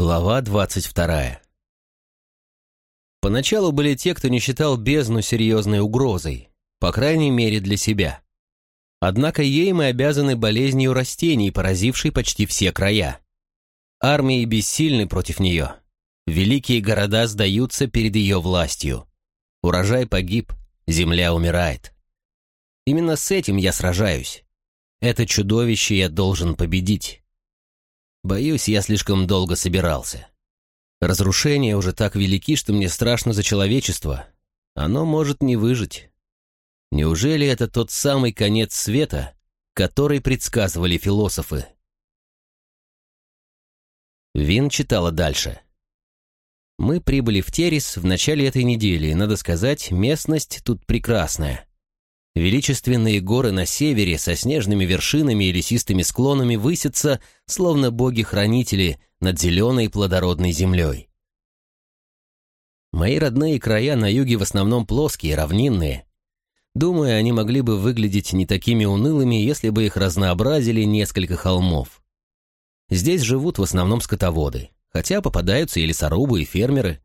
Глава двадцать вторая. Поначалу были те, кто не считал бездну серьезной угрозой, по крайней мере для себя. Однако ей мы обязаны болезнью растений, поразившей почти все края. Армии бессильны против нее. Великие города сдаются перед ее властью. Урожай погиб, земля умирает. Именно с этим я сражаюсь. Это чудовище я должен победить. Боюсь, я слишком долго собирался. Разрушения уже так велики, что мне страшно за человечество. Оно может не выжить. Неужели это тот самый конец света, который предсказывали философы? Вин читала дальше. Мы прибыли в Терес в начале этой недели, и, надо сказать, местность тут прекрасная. Величественные горы на севере со снежными вершинами и лесистыми склонами высятся, словно боги-хранители, над зеленой плодородной землей. Мои родные края на юге в основном плоские, равнинные. Думаю, они могли бы выглядеть не такими унылыми, если бы их разнообразили несколько холмов. Здесь живут в основном скотоводы, хотя попадаются и лесорубы, и фермеры,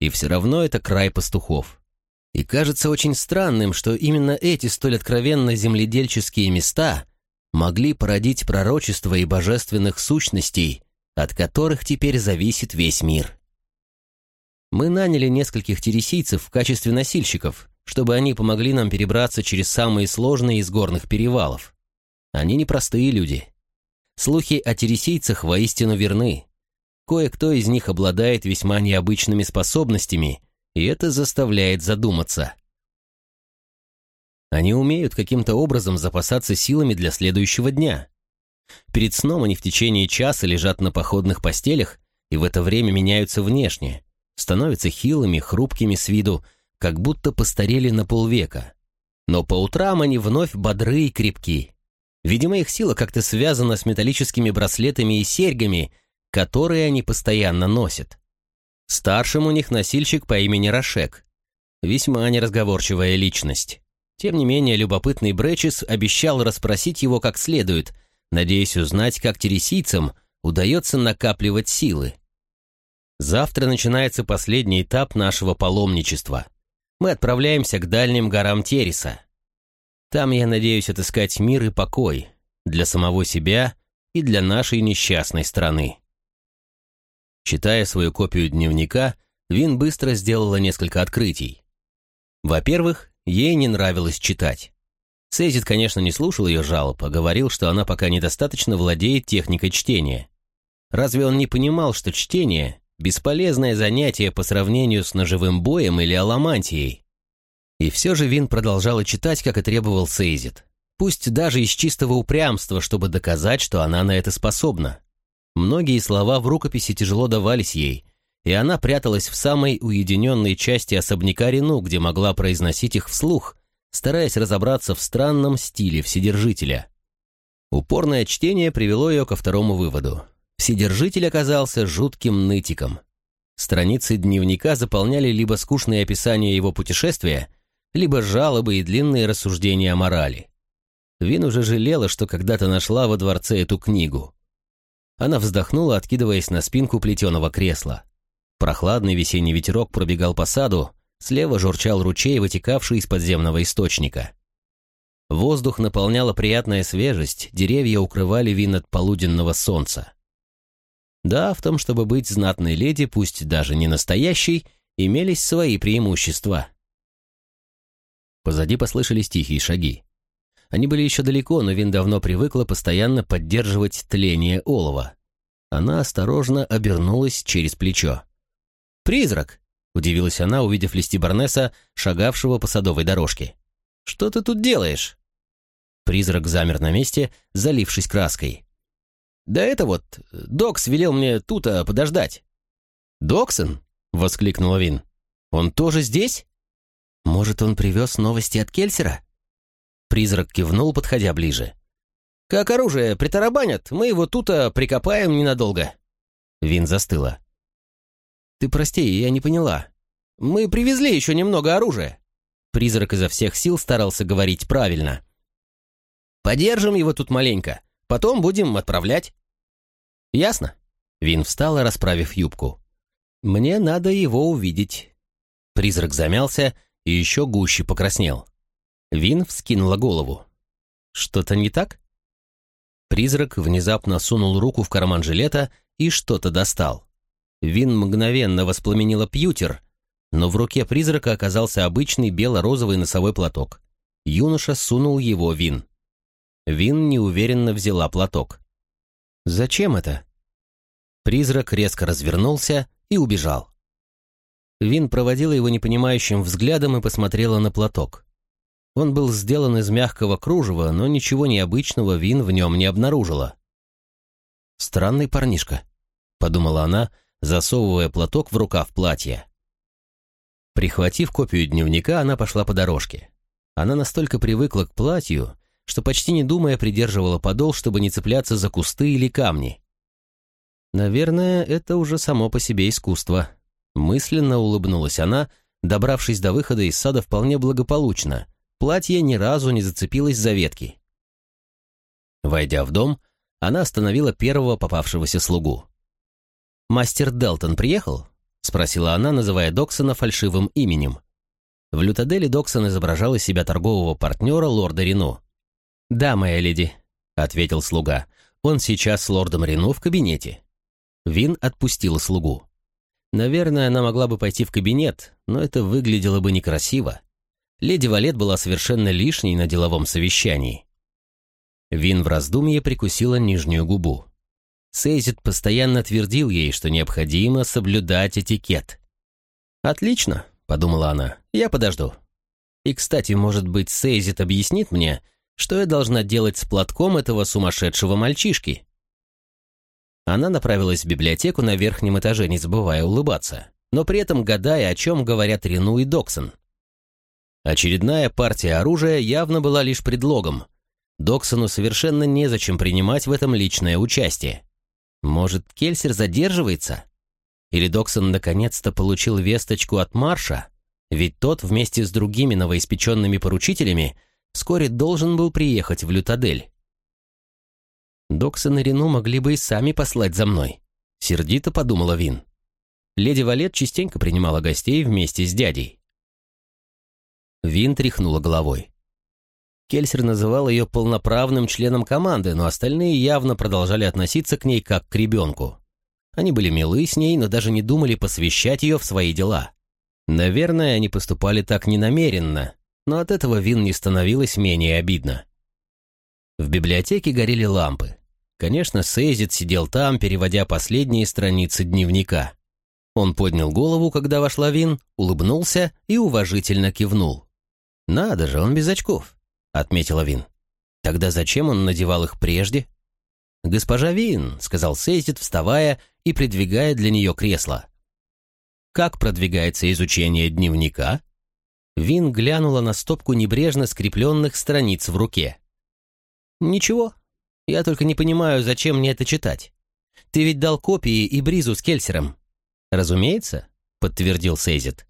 и все равно это край пастухов. И кажется очень странным, что именно эти столь откровенно земледельческие места могли породить пророчества и божественных сущностей, от которых теперь зависит весь мир. Мы наняли нескольких тересийцев в качестве носильщиков, чтобы они помогли нам перебраться через самые сложные из горных перевалов. Они непростые люди. Слухи о тересийцах воистину верны. Кое-кто из них обладает весьма необычными способностями – и это заставляет задуматься. Они умеют каким-то образом запасаться силами для следующего дня. Перед сном они в течение часа лежат на походных постелях и в это время меняются внешне, становятся хилыми, хрупкими с виду, как будто постарели на полвека. Но по утрам они вновь бодры и крепки. Видимо, их сила как-то связана с металлическими браслетами и серьгами, которые они постоянно носят. Старшим у них носильщик по имени Рашек. Весьма неразговорчивая личность. Тем не менее, любопытный Бречис обещал расспросить его как следует, надеясь узнать, как тересийцам удается накапливать силы. Завтра начинается последний этап нашего паломничества. Мы отправляемся к дальним горам Тереса. Там я надеюсь отыскать мир и покой для самого себя и для нашей несчастной страны. Читая свою копию дневника, Вин быстро сделала несколько открытий. Во-первых, ей не нравилось читать. Сейзит, конечно, не слушал ее жалоб, а говорил, что она пока недостаточно владеет техникой чтения. Разве он не понимал, что чтение – бесполезное занятие по сравнению с ножевым боем или аламантией? И все же Вин продолжала читать, как и требовал Сейзит. Пусть даже из чистого упрямства, чтобы доказать, что она на это способна. Многие слова в рукописи тяжело давались ей, и она пряталась в самой уединенной части особняка Рену, где могла произносить их вслух, стараясь разобраться в странном стиле Вседержителя. Упорное чтение привело ее ко второму выводу. Вседержитель оказался жутким нытиком. Страницы дневника заполняли либо скучные описания его путешествия, либо жалобы и длинные рассуждения о морали. Вин уже жалела, что когда-то нашла во дворце эту книгу. Она вздохнула, откидываясь на спинку плетеного кресла. Прохладный весенний ветерок пробегал по саду, слева журчал ручей, вытекавший из подземного источника. Воздух наполняла приятная свежесть, деревья укрывали вин от полуденного солнца. Да, в том, чтобы быть знатной леди, пусть даже не настоящей, имелись свои преимущества. Позади послышались тихие шаги. Они были еще далеко, но Вин давно привыкла постоянно поддерживать тление олова. Она осторожно обернулась через плечо. «Призрак!» — удивилась она, увидев Листи Барнеса, шагавшего по садовой дорожке. «Что ты тут делаешь?» Призрак замер на месте, залившись краской. «Да это вот, Докс велел мне тут а, подождать». «Доксон?» — воскликнула Вин. «Он тоже здесь? Может, он привез новости от Кельсера?» Призрак кивнул, подходя ближе. «Как оружие притарабанят, мы его тут прикопаем ненадолго». Вин застыла. «Ты прости, я не поняла. Мы привезли еще немного оружия». Призрак изо всех сил старался говорить правильно. «Подержим его тут маленько, потом будем отправлять». «Ясно?» Вин встала, расправив юбку. «Мне надо его увидеть». Призрак замялся и еще гуще покраснел. Вин вскинула голову. «Что-то не так?» Призрак внезапно сунул руку в карман жилета и что-то достал. Вин мгновенно воспламенила пьютер, но в руке призрака оказался обычный бело-розовый носовой платок. Юноша сунул его Вин. Вин неуверенно взяла платок. «Зачем это?» Призрак резко развернулся и убежал. Вин проводила его непонимающим взглядом и посмотрела на платок. Он был сделан из мягкого кружева, но ничего необычного Вин в нем не обнаружила. «Странный парнишка», — подумала она, засовывая платок в рукав платья. Прихватив копию дневника, она пошла по дорожке. Она настолько привыкла к платью, что почти не думая придерживала подол, чтобы не цепляться за кусты или камни. Наверное, это уже само по себе искусство. Мысленно улыбнулась она, добравшись до выхода из сада вполне благополучно. Платье ни разу не зацепилось за ветки. Войдя в дом, она остановила первого попавшегося слугу. «Мастер Делтон приехал?» — спросила она, называя Доксона фальшивым именем. В Лютаделе Доксон изображал из себя торгового партнера лорда Рено. «Да, моя леди», — ответил слуга. «Он сейчас с лордом Рено в кабинете». Вин отпустила слугу. Наверное, она могла бы пойти в кабинет, но это выглядело бы некрасиво. Леди Валет была совершенно лишней на деловом совещании. Вин в раздумье прикусила нижнюю губу. Сейзит постоянно твердил ей, что необходимо соблюдать этикет. «Отлично», — подумала она, — «я подожду». И, кстати, может быть, Сейзит объяснит мне, что я должна делать с платком этого сумасшедшего мальчишки. Она направилась в библиотеку на верхнем этаже, не забывая улыбаться, но при этом гадая, о чем говорят Рену и Доксон. Очередная партия оружия явно была лишь предлогом. Доксону совершенно незачем принимать в этом личное участие. Может, Кельсер задерживается? Или Доксон наконец-то получил весточку от Марша? Ведь тот вместе с другими новоиспеченными поручителями вскоре должен был приехать в Лютадель. Доксон и Рено могли бы и сами послать за мной. Сердито подумала Вин. Леди Валет частенько принимала гостей вместе с дядей. Вин тряхнула головой. Кельсер называл ее полноправным членом команды, но остальные явно продолжали относиться к ней как к ребенку. Они были милы с ней, но даже не думали посвящать ее в свои дела. Наверное, они поступали так ненамеренно, но от этого Вин не становилось менее обидно. В библиотеке горели лампы. Конечно, Сейзит сидел там, переводя последние страницы дневника. Он поднял голову, когда вошла Вин, улыбнулся и уважительно кивнул. «Надо же, он без очков отметила Вин. Тогда зачем он надевал их прежде? «Госпожа Вин», — сказал Сейзит, вставая и придвигая для нее кресло. «Как продвигается изучение дневника?» Вин глянула на стопку небрежно скрепленных страниц в руке. «Ничего. Я только не понимаю, зачем мне это читать. Ты ведь дал копии и Бризу с Кельсером». «Разумеется», — подтвердил Сейзит.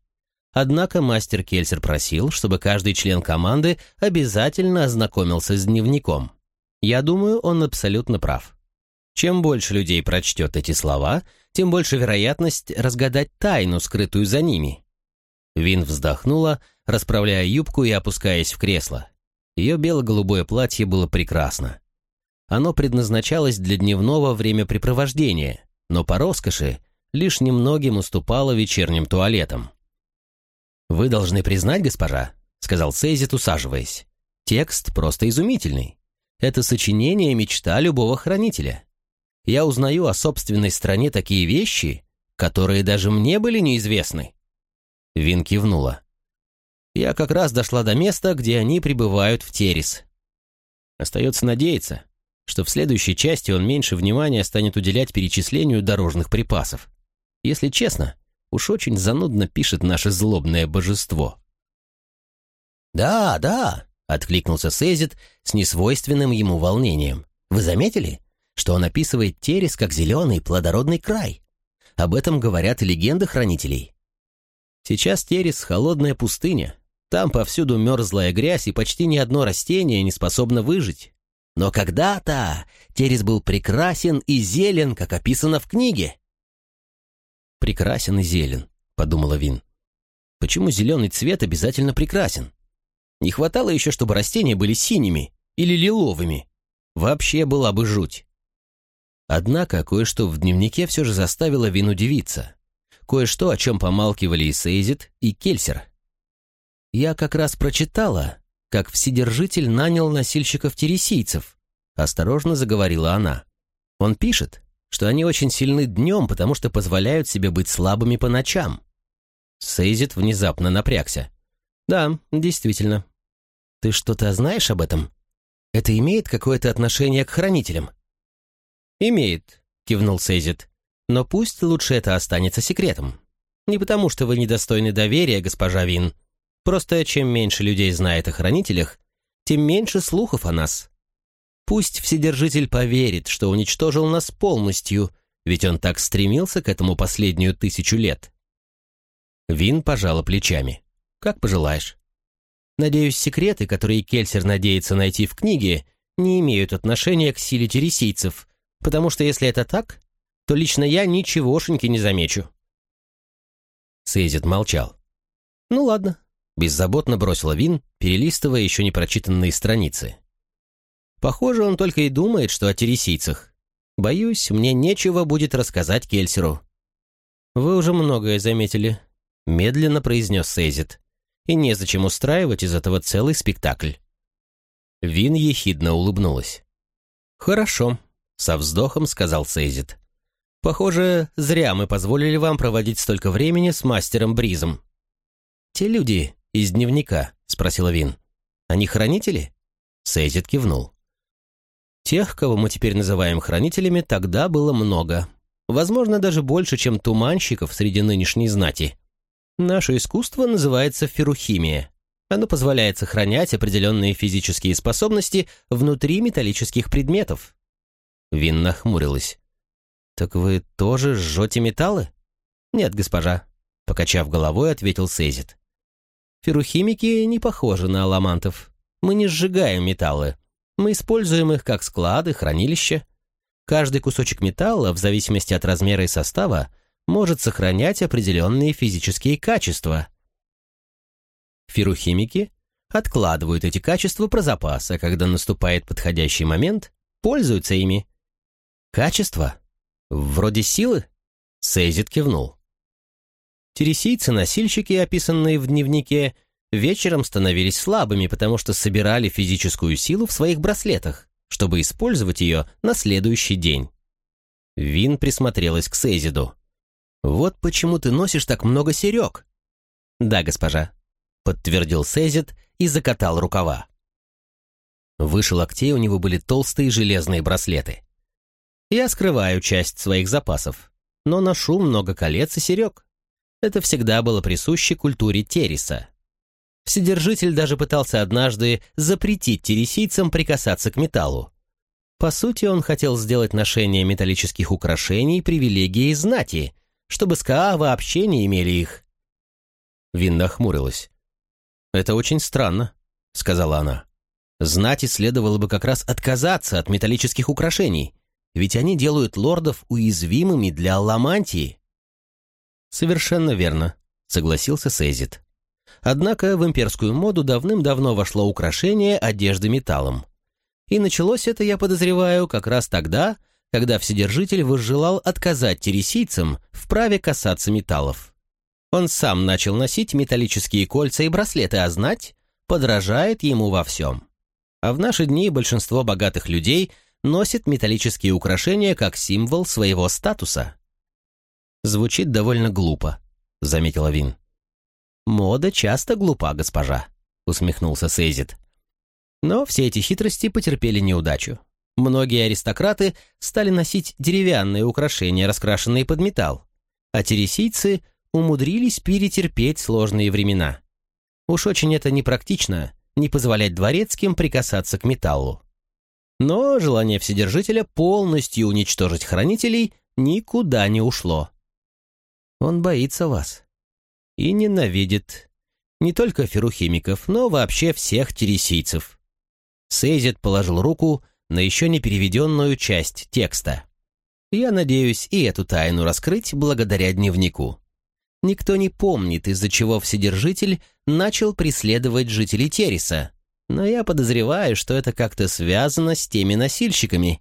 Однако мастер Кельсер просил, чтобы каждый член команды обязательно ознакомился с дневником. Я думаю, он абсолютно прав. Чем больше людей прочтет эти слова, тем больше вероятность разгадать тайну, скрытую за ними. Вин вздохнула, расправляя юбку и опускаясь в кресло. Ее бело-голубое платье было прекрасно. Оно предназначалось для дневного времяпрепровождения, но по роскоши лишь немногим уступало вечерним туалетам. «Вы должны признать, госпожа», — сказал Сейзит, усаживаясь. «Текст просто изумительный. Это сочинение мечта любого хранителя. Я узнаю о собственной стране такие вещи, которые даже мне были неизвестны». Вин кивнула. «Я как раз дошла до места, где они прибывают в Терес. Остается надеяться, что в следующей части он меньше внимания станет уделять перечислению дорожных припасов. Если честно, Уж очень занудно пишет наше злобное божество. «Да, да», — откликнулся Сейзит с несвойственным ему волнением. «Вы заметили, что он описывает Терес как зеленый плодородный край? Об этом говорят легенды хранителей. Сейчас Терес — холодная пустыня. Там повсюду мерзлая грязь, и почти ни одно растение не способно выжить. Но когда-то Терес был прекрасен и зелен, как описано в книге. «Прекрасен и зелен», — подумала Вин. «Почему зеленый цвет обязательно прекрасен? Не хватало еще, чтобы растения были синими или лиловыми. Вообще была бы жуть». Однако кое-что в дневнике все же заставило Вин удивиться. Кое-что, о чем помалкивали и Сейзит, и Кельсер. «Я как раз прочитала, как Вседержитель нанял носильщиков-тересийцев», — осторожно заговорила она. «Он пишет, что они очень сильны днем, потому что позволяют себе быть слабыми по ночам». Сейзит внезапно напрягся. «Да, действительно. Ты что-то знаешь об этом? Это имеет какое-то отношение к хранителям?» «Имеет», — кивнул Сейзит. «Но пусть лучше это останется секретом. Не потому, что вы недостойны доверия, госпожа Вин, Просто чем меньше людей знает о хранителях, тем меньше слухов о нас. Пусть Вседержитель поверит, что уничтожил нас полностью, ведь он так стремился к этому последнюю тысячу лет. Вин пожала плечами. Как пожелаешь. Надеюсь, секреты, которые Кельсер надеется найти в книге, не имеют отношения к силе тересийцев, потому что если это так, то лично я ничегошеньки не замечу. Сейзит молчал. «Ну ладно, Беззаботно бросила Вин, перелистывая еще не прочитанные страницы. Похоже, он только и думает, что о тересийцах. Боюсь, мне нечего будет рассказать Кельсеру. «Вы уже многое заметили», — медленно произнес Сейзит. «И незачем устраивать из этого целый спектакль». Вин ехидно улыбнулась. «Хорошо», — со вздохом сказал Сейзит. «Похоже, зря мы позволили вам проводить столько времени с мастером Бризом. Те люди, из дневника?» — спросила Вин. «Они хранители?» Сейзит кивнул. «Тех, кого мы теперь называем хранителями, тогда было много. Возможно, даже больше, чем туманщиков среди нынешней знати. Наше искусство называется ферухимия. Оно позволяет сохранять определенные физические способности внутри металлических предметов». Вин нахмурилась. «Так вы тоже жжете металлы?» «Нет, госпожа», — покачав головой, ответил Сейзит. Ферухимики не похожи на аламантов. Мы не сжигаем металлы. Мы используем их как склады, хранилища. Каждый кусочек металла, в зависимости от размера и состава, может сохранять определенные физические качества. Ферухимики откладывают эти качества про запас, а когда наступает подходящий момент, пользуются ими. Качество? Вроде силы? Сейзит кивнул. Тересийцы-носильщики, описанные в дневнике, вечером становились слабыми, потому что собирали физическую силу в своих браслетах, чтобы использовать ее на следующий день. Вин присмотрелась к Сейзиду. «Вот почему ты носишь так много серег». «Да, госпожа», — подтвердил Сейзид и закатал рукава. Выше локтей у него были толстые железные браслеты. «Я скрываю часть своих запасов, но ношу много колец и серег. Это всегда было присуще культуре Тереса. Вседержитель даже пытался однажды запретить тересийцам прикасаться к металлу. По сути, он хотел сделать ношение металлических украшений привилегией знати, чтобы СКА вообще не имели их. Вин нахмурилась. «Это очень странно», — сказала она. «Знати следовало бы как раз отказаться от металлических украшений, ведь они делают лордов уязвимыми для аламантии». «Совершенно верно», — согласился Сейзит. Однако в имперскую моду давным-давно вошло украшение одежды металлом. И началось это, я подозреваю, как раз тогда, когда Вседержитель возжелал отказать тересийцам в праве касаться металлов. Он сам начал носить металлические кольца и браслеты, а знать подражает ему во всем. А в наши дни большинство богатых людей носит металлические украшения как символ своего статуса. Звучит довольно глупо, заметила Вин. Мода часто глупа, госпожа, усмехнулся Сейзит. Но все эти хитрости потерпели неудачу. Многие аристократы стали носить деревянные украшения, раскрашенные под металл, а тересийцы умудрились перетерпеть сложные времена. Уж очень это непрактично, не позволять дворецким прикасаться к металлу. Но желание Вседержителя полностью уничтожить хранителей никуда не ушло. Он боится вас. И ненавидит. Не только ферухимиков, но вообще всех тересийцев. Сейзет положил руку на еще не переведенную часть текста. Я надеюсь и эту тайну раскрыть благодаря дневнику. Никто не помнит, из-за чего Вседержитель начал преследовать жителей Тереса, но я подозреваю, что это как-то связано с теми носильщиками.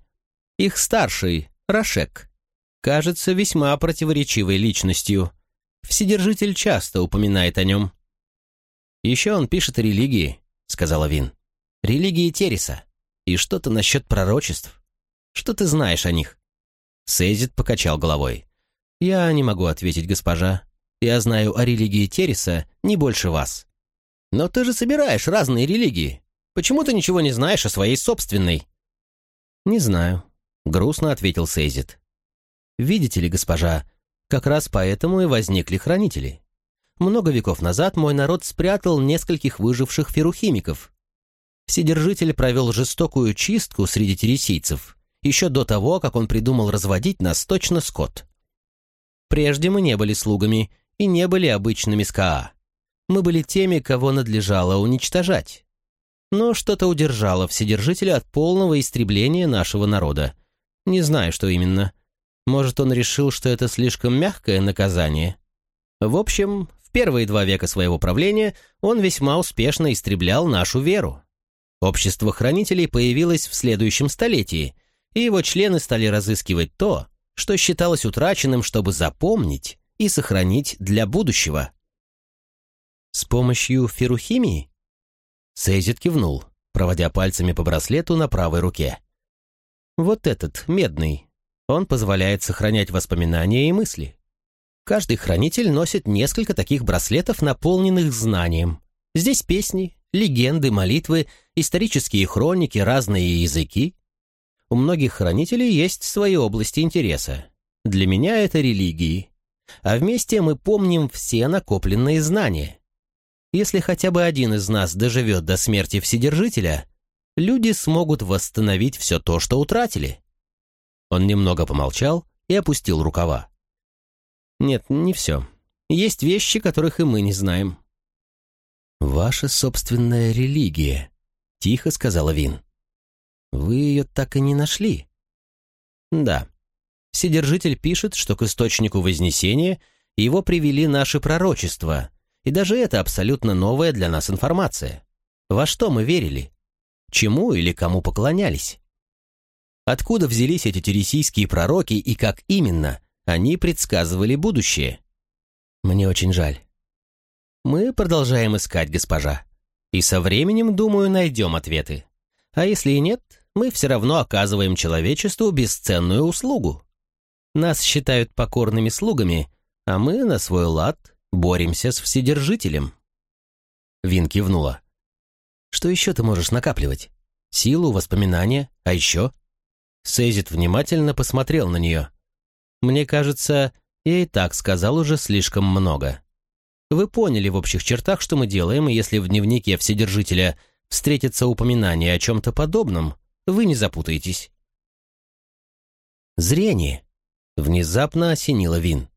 Их старший, Рашек, кажется весьма противоречивой личностью. Вседержитель часто упоминает о нем. «Еще он пишет о религии», — сказала Вин. «Религии Тереса. И что-то насчет пророчеств. Что ты знаешь о них?» Сейзит покачал головой. «Я не могу ответить, госпожа. Я знаю о религии Тереса не больше вас». «Но ты же собираешь разные религии. Почему ты ничего не знаешь о своей собственной?» «Не знаю», — грустно ответил Сейзит. «Видите ли, госпожа, как раз поэтому и возникли хранители. Много веков назад мой народ спрятал нескольких выживших ферухимиков. Вседержитель провел жестокую чистку среди тересийцев еще до того, как он придумал разводить нас точно скот. Прежде мы не были слугами и не были обычными СКА. Мы были теми, кого надлежало уничтожать. Но что-то удержало Вседержителя от полного истребления нашего народа. Не знаю, что именно. Может, он решил, что это слишком мягкое наказание. В общем, в первые два века своего правления он весьма успешно истреблял нашу веру. Общество хранителей появилось в следующем столетии, и его члены стали разыскивать то, что считалось утраченным, чтобы запомнить и сохранить для будущего. С помощью ферухимии? Сейзит кивнул, проводя пальцами по браслету на правой руке. Вот этот, медный, он позволяет сохранять воспоминания и мысли. Каждый хранитель носит несколько таких браслетов, наполненных знанием. Здесь песни, легенды, молитвы, исторические хроники, разные языки. У многих хранителей есть свои области интереса. Для меня это религии. А вместе мы помним все накопленные знания. Если хотя бы один из нас доживет до смерти Вседержителя, люди смогут восстановить все то, что утратили. Он немного помолчал и опустил рукава. Нет, не все. Есть вещи, которых и мы не знаем. «Ваша собственная религия», — тихо сказала Вин. «Вы ее так и не нашли?» «Да. Вседержитель пишет, что к источнику Вознесения его привели наши пророчества, и даже это абсолютно новая для нас информация. Во что мы верили? Чему или кому поклонялись? Откуда взялись эти тересийские пророки и как именно они предсказывали будущее? Мне очень жаль. Мы продолжаем искать, госпожа. И со временем, думаю, найдем ответы. А если и нет, мы все равно оказываем человечеству бесценную услугу. Нас считают покорными слугами, а мы на свой лад боремся с Вседержителем. Вин кивнула. Что еще ты можешь накапливать? Силу, воспоминания, а еще? Сейзит внимательно посмотрел на нее. Мне кажется, я и так сказал уже слишком много. Вы поняли в общих чертах, что мы делаем, и если в дневнике Вседержителя встретится упоминание о чем-то подобном, вы не запутаетесь. Зрение. Внезапно осенило Вин.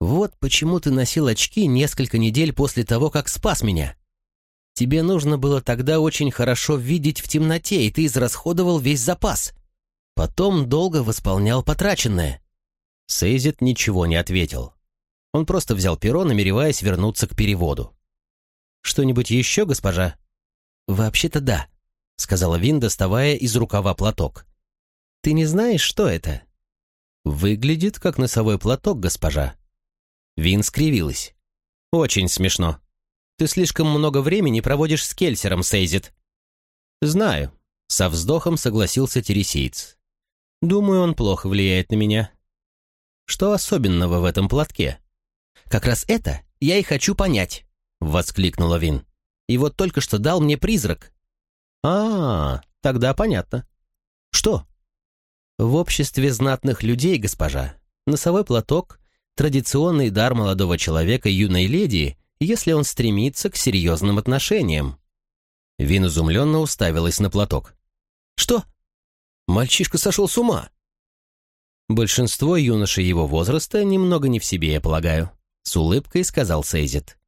Вот почему ты носил очки несколько недель после того, как спас меня. Тебе нужно было тогда очень хорошо видеть в темноте, и ты израсходовал весь запас. Потом долго восполнял потраченное. Сейзит ничего не ответил. Он просто взял перо, намереваясь вернуться к переводу. «Что-нибудь еще, госпожа?» «Вообще-то да», — сказала Вин, доставая из рукава платок. «Ты не знаешь, что это?» «Выглядит, как носовой платок, госпожа». Вин скривилась. «Очень смешно. Ты слишком много времени проводишь с Кельсером, Сейзит». «Знаю», — со вздохом согласился Тересиец. «Думаю, он плохо влияет на меня». «Что особенного в этом платке?» «Как раз это я и хочу понять», — воскликнула Вин. «И вот только что дал мне призрак». «А, тогда понятно». «Что?» «В обществе знатных людей, госпожа, носовой платок — традиционный дар молодого человека юной леди, если он стремится к серьезным отношениям». Вин изумленно уставилась на платок. «Что? Мальчишка сошел с ума!» Большинство юношей его возраста немного не в себе, я полагаю. — с улыбкой сказал Сейзит.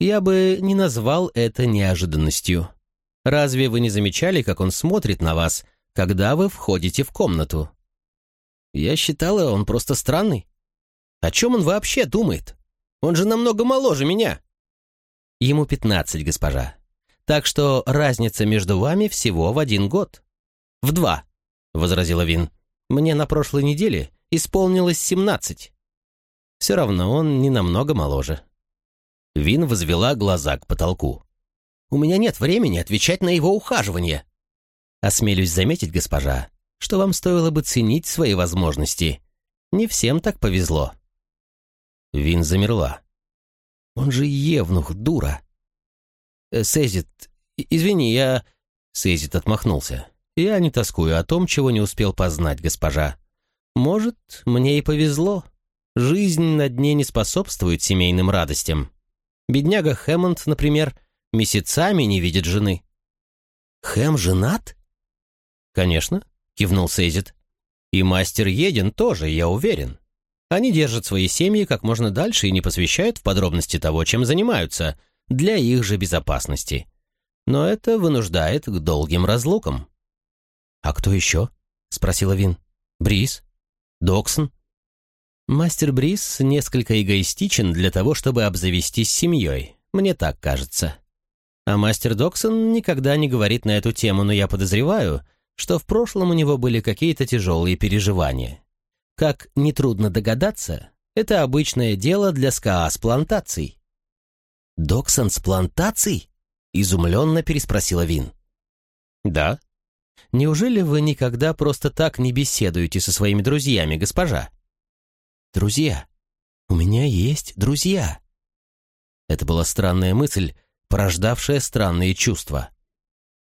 «Я бы не назвал это неожиданностью. Разве вы не замечали, как он смотрит на вас, когда вы входите в комнату. Я считала, он просто странный. О чем он вообще думает? Он же намного моложе меня. Ему пятнадцать, госпожа. Так что разница между вами всего в один год. В два, возразила Вин. Мне на прошлой неделе исполнилось семнадцать. Все равно он не намного моложе. Вин возвела глаза к потолку. «У меня нет времени отвечать на его ухаживание». «Осмелюсь заметить, госпожа, что вам стоило бы ценить свои возможности. Не всем так повезло». Вин замерла. «Он же евнух, дура!» «Э, «Сейзит, извини, я...» Сейзит отмахнулся. «Я не тоскую о том, чего не успел познать, госпожа. Может, мне и повезло. Жизнь на дне не способствует семейным радостям. Бедняга Хэммонд, например, месяцами не видит жены». «Хэм женат?» «Конечно», — кивнул Сейзит. «И мастер Един тоже, я уверен. Они держат свои семьи как можно дальше и не посвящают в подробности того, чем занимаются, для их же безопасности. Но это вынуждает к долгим разлукам». «А кто еще?» — спросила Вин. «Брис? Доксон?» «Мастер Брис несколько эгоистичен для того, чтобы обзавестись семьей, мне так кажется. А мастер Доксон никогда не говорит на эту тему, но я подозреваю, что в прошлом у него были какие-то тяжелые переживания. Как нетрудно догадаться, это обычное дело для СКА с плантаций. «Доксон с плантаций?» — изумленно переспросила Вин. «Да. Неужели вы никогда просто так не беседуете со своими друзьями, госпожа?» «Друзья? У меня есть друзья». Это была странная мысль, порождавшая странные чувства.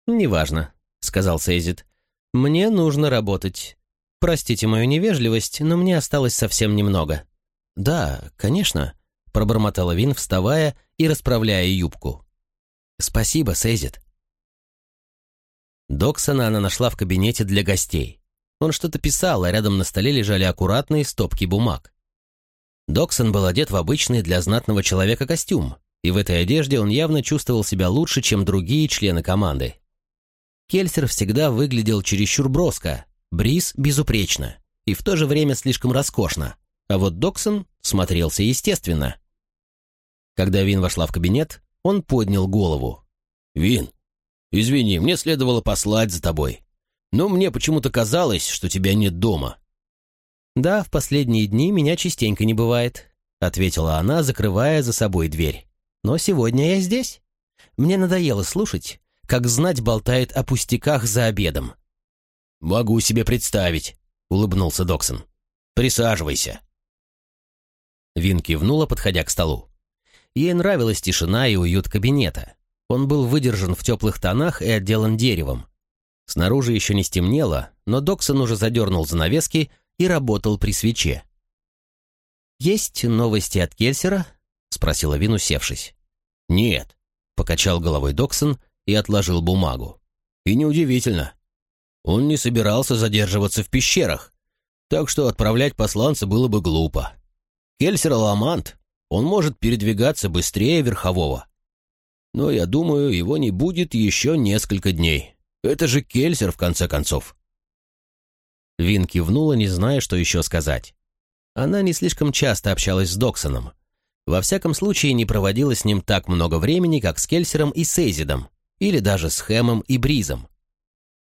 «Неважно», — сказал Сейзит. «Мне нужно работать. Простите мою невежливость, но мне осталось совсем немного». «Да, конечно», — пробормотала Вин, вставая и расправляя юбку. «Спасибо, Сейзит». Доксона она нашла в кабинете для гостей. Он что-то писал, а рядом на столе лежали аккуратные стопки бумаг. Доксон был одет в обычный для знатного человека костюм, и в этой одежде он явно чувствовал себя лучше, чем другие члены команды. Кельсер всегда выглядел чересчур броско, Бриз безупречно и в то же время слишком роскошно, а вот Доксон смотрелся естественно. Когда Вин вошла в кабинет, он поднял голову. «Вин, извини, мне следовало послать за тобой. Но мне почему-то казалось, что тебя нет дома». «Да, в последние дни меня частенько не бывает», — ответила она, закрывая за собой дверь. «Но сегодня я здесь. Мне надоело слушать, как знать болтает о пустяках за обедом. «Могу себе представить», — улыбнулся Доксон. «Присаживайся». Вин кивнула, подходя к столу. Ей нравилась тишина и уют кабинета. Он был выдержан в теплых тонах и отделан деревом. Снаружи еще не стемнело, но Доксон уже задернул занавески и работал при свече. «Есть новости от Кельсера?» — спросила Вин, усевшись. «Нет», — покачал головой Доксон и отложил бумагу. «И неудивительно. Он не собирался задерживаться в пещерах, так что отправлять посланца было бы глупо. Кельсер Аламант, он может передвигаться быстрее верхового. Но я думаю, его не будет еще несколько дней. Это же Кельсер, в конце концов. Вин кивнула, не зная, что еще сказать. Она не слишком часто общалась с Доксоном. Во всяком случае, не проводила с ним так много времени, как с Кельсером и Сейзидом, или даже с Хэмом и Бризом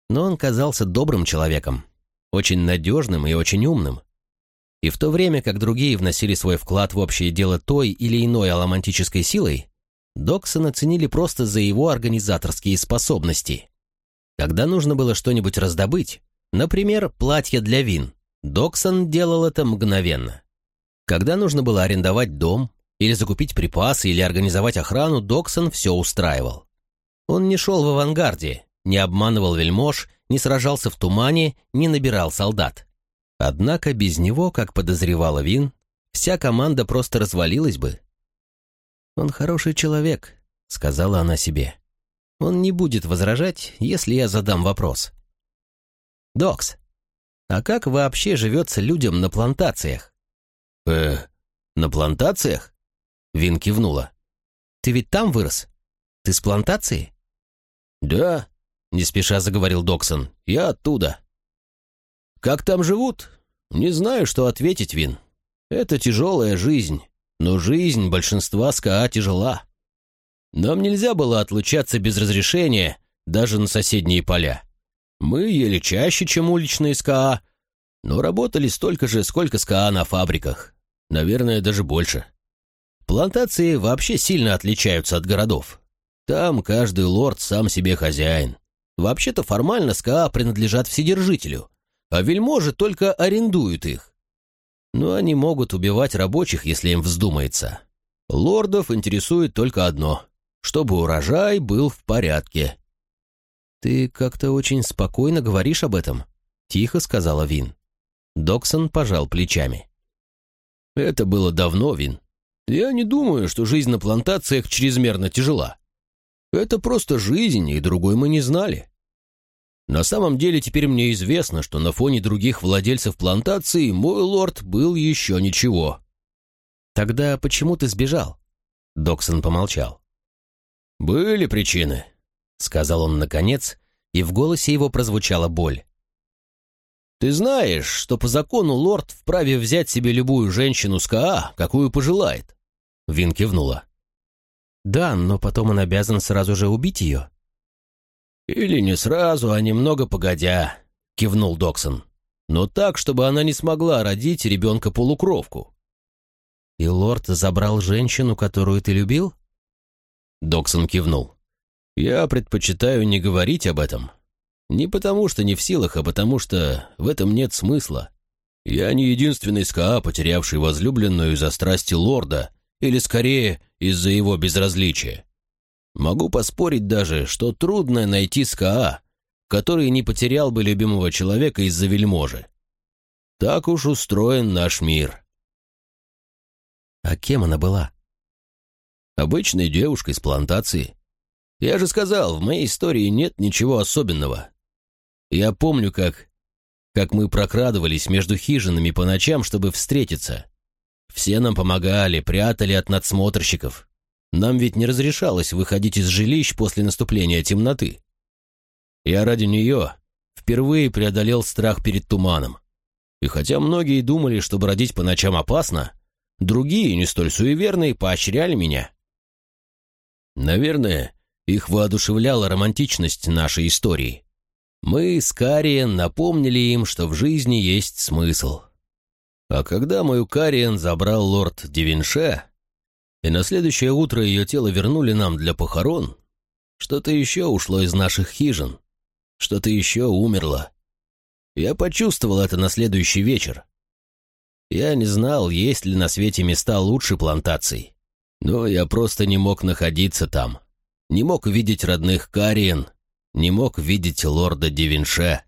но он казался добрым человеком, очень надежным и очень умным. И в то время, как другие вносили свой вклад в общее дело той или иной аламантической силой, Доксона ценили просто за его организаторские способности. Когда нужно было что-нибудь раздобыть, например, платье для вин, Доксон делал это мгновенно. Когда нужно было арендовать дом, или закупить припасы, или организовать охрану, Доксон все устраивал. Он не шел в авангарде, не обманывал вельмож, не сражался в тумане, не набирал солдат. Однако без него, как подозревала Вин, вся команда просто развалилась бы. «Он хороший человек», — сказала она себе. «Он не будет возражать, если я задам вопрос». «Докс, а как вообще живется людям на плантациях?» «Э, на плантациях?» Вин кивнула. «Ты ведь там вырос? Ты с плантации?» «Да, — не спеша заговорил Доксон. «Я оттуда». «Как там живут? Не знаю, что ответить, Вин. Это тяжелая жизнь, но жизнь большинства СКА тяжела. Нам нельзя было отлучаться без разрешения даже на соседние поля. Мы ели чаще, чем уличные скаа, но работали столько же, сколько скаа на фабриках. Наверное, даже больше. Плантации вообще сильно отличаются от городов. Там каждый лорд сам себе хозяин. Вообще-то формально скаа принадлежат вседержителю, а вельможи только арендуют их. Но они могут убивать рабочих, если им вздумается. Лордов интересует только одно — чтобы урожай был в порядке. «Ты как-то очень спокойно говоришь об этом», — тихо сказала Вин. Доксон пожал плечами. «Это было давно, Вин. Я не думаю, что жизнь на плантациях чрезмерно тяжела. Это просто жизнь, и другой мы не знали. На самом деле теперь мне известно, что на фоне других владельцев плантации мой лорд был еще ничего. Тогда почему ты сбежал? Доксон помолчал. Были причины, сказал он наконец, и в голосе его прозвучала боль. Ты знаешь, что по закону лорд вправе взять себе любую женщину с КА, какую пожелает. Вин кивнула. Да, но потом он обязан сразу же убить ее. «Или не сразу, а немного погодя», — кивнул Доксон. «Но так, чтобы она не смогла родить ребенка-полукровку». «И лорд забрал женщину, которую ты любил?» Доксон кивнул. «Я предпочитаю не говорить об этом. Не потому, что не в силах, а потому, что в этом нет смысла. Я не единственный СКА, потерявший возлюбленную из-за страсти лорда, или скорее из-за его безразличия. Могу поспорить даже, что трудно найти СКА, который не потерял бы любимого человека из-за вельможи. Так уж устроен наш мир. А кем она была? Обычной девушкой с плантации. Я же сказал, в моей истории нет ничего особенного. Я помню, как... как мы прокрадывались между хижинами по ночам, чтобы встретиться. Все нам помогали, прятали от надсмотрщиков. Нам ведь не разрешалось выходить из жилищ после наступления темноты. Я ради нее впервые преодолел страх перед туманом. И хотя многие думали, что бродить по ночам опасно, другие, не столь суеверные, поощряли меня. Наверное, их воодушевляла романтичность нашей истории. Мы с Кариен напомнили им, что в жизни есть смысл. А когда мою Кариен забрал лорд Девинше, и на следующее утро ее тело вернули нам для похорон, что-то еще ушло из наших хижин, что-то еще умерло. Я почувствовал это на следующий вечер. Я не знал, есть ли на свете места лучше плантаций, но я просто не мог находиться там, не мог видеть родных Кариен, не мог видеть лорда Девинше.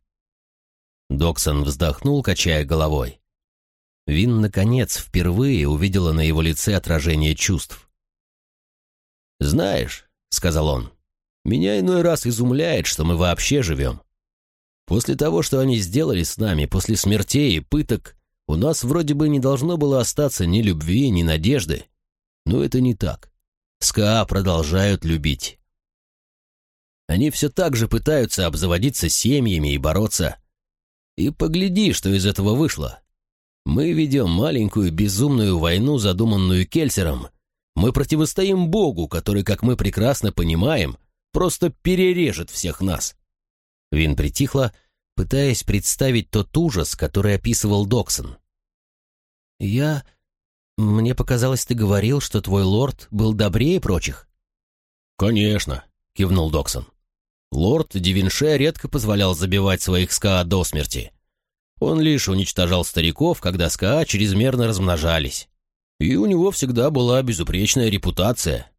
Доксон вздохнул, качая головой. Вин, наконец, впервые увидела на его лице отражение чувств. «Знаешь», — сказал он, — «меня иной раз изумляет, что мы вообще живем. После того, что они сделали с нами, после смертей и пыток, у нас вроде бы не должно было остаться ни любви, ни надежды. Но это не так. СКА продолжают любить. Они все так же пытаются обзаводиться семьями и бороться. И погляди, что из этого вышло. Мы ведем маленькую безумную войну, задуманную Кельсером. Мы противостоим Богу, который, как мы прекрасно понимаем, просто перережет всех нас». Вин притихла, пытаясь представить тот ужас, который описывал Доксон. «Я... Мне показалось, ты говорил, что твой лорд был добрее прочих». «Конечно», — кивнул Доксон. «Лорд Дивинше редко позволял забивать своих ска до смерти. Он лишь уничтожал стариков, когда СКА чрезмерно размножались. И у него всегда была безупречная репутация.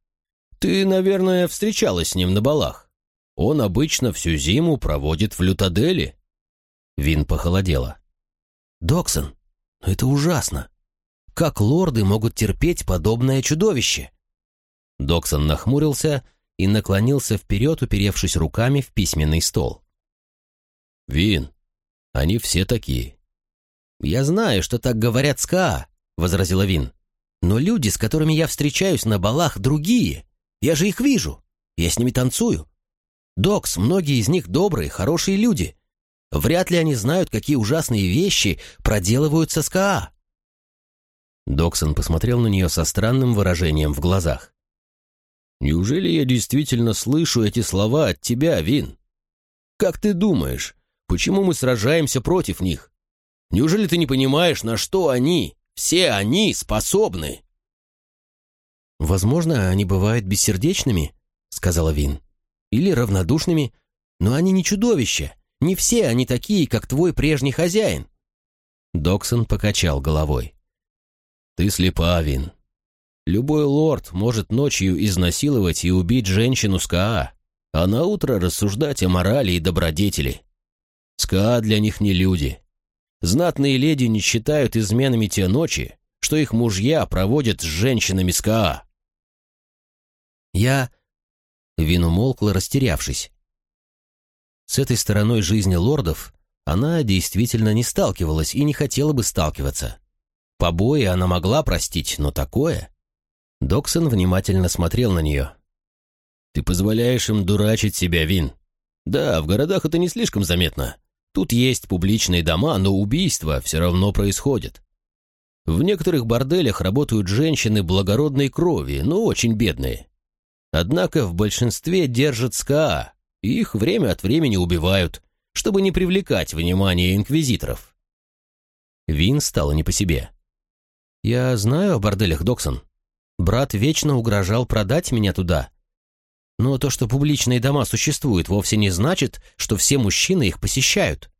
Ты, наверное, встречалась с ним на балах. Он обычно всю зиму проводит в Лютаделе. Вин похолодела. «Доксон, это ужасно. Как лорды могут терпеть подобное чудовище?» Доксон нахмурился и наклонился вперед, уперевшись руками в письменный стол. «Вин, они все такие». «Я знаю, что так говорят СКА», — возразила Вин. «Но люди, с которыми я встречаюсь на балах, другие. Я же их вижу. Я с ними танцую. Докс, многие из них добрые, хорошие люди. Вряд ли они знают, какие ужасные вещи проделывают с СКА». Доксон посмотрел на нее со странным выражением в глазах. «Неужели я действительно слышу эти слова от тебя, Вин? Как ты думаешь, почему мы сражаемся против них? Неужели ты не понимаешь, на что они, все они, способны?» «Возможно, они бывают бессердечными», — сказала Вин. «Или равнодушными, но они не чудовища. Не все они такие, как твой прежний хозяин». Доксон покачал головой. «Ты слепа, Вин. Любой лорд может ночью изнасиловать и убить женщину с КА, а на утро рассуждать о морали и добродетели. СКА для них не люди. Знатные леди не считают изменами те ночи, что их мужья проводят с женщинами с КА. Я... Вин умолкла, растерявшись. С этой стороной жизни лордов она действительно не сталкивалась и не хотела бы сталкиваться. Побои она могла простить, но такое... Доксон внимательно смотрел на нее. «Ты позволяешь им дурачить себя, Вин. Да, в городах это не слишком заметно. Тут есть публичные дома, но убийства все равно происходят. В некоторых борделях работают женщины благородной крови, но очень бедные. Однако в большинстве держат СКА, и их время от времени убивают, чтобы не привлекать внимание инквизиторов. Вин стало не по себе. «Я знаю о борделях, Доксон. Брат вечно угрожал продать меня туда. Но то, что публичные дома существуют, вовсе не значит, что все мужчины их посещают.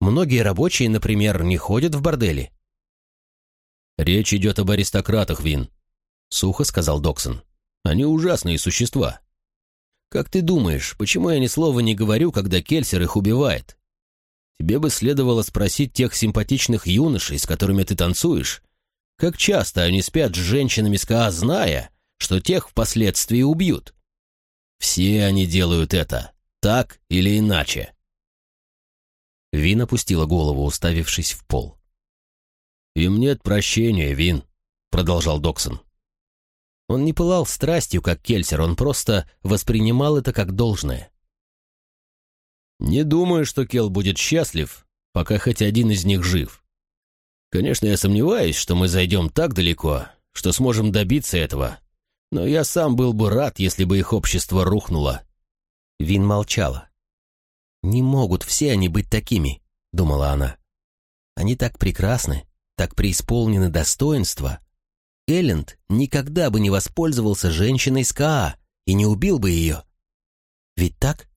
Многие рабочие, например, не ходят в бордели. «Речь идет об аристократах, Вин», — сухо сказал Доксон. «Они ужасные существа. Как ты думаешь, почему я ни слова не говорю, когда Кельсер их убивает? Тебе бы следовало спросить тех симпатичных юношей, с которыми ты танцуешь, как часто они спят с женщинами СКА, зная, что тех впоследствии убьют? Все они делают это, так или иначе. Вин опустила голову, уставившись в пол. «Им нет прощения, Вин», — продолжал Доксон. Он не пылал страстью, как Кельсер, он просто воспринимал это как должное. «Не думаю, что Кел будет счастлив, пока хоть один из них жив. Конечно, я сомневаюсь, что мы зайдем так далеко, что сможем добиться этого. Но я сам был бы рад, если бы их общество рухнуло». Вин молчала. «Не могут все они быть такими», — думала она. «Они так прекрасны, так преисполнены достоинства. Элленд никогда бы не воспользовался женщиной с Каа и не убил бы ее. Ведь так?»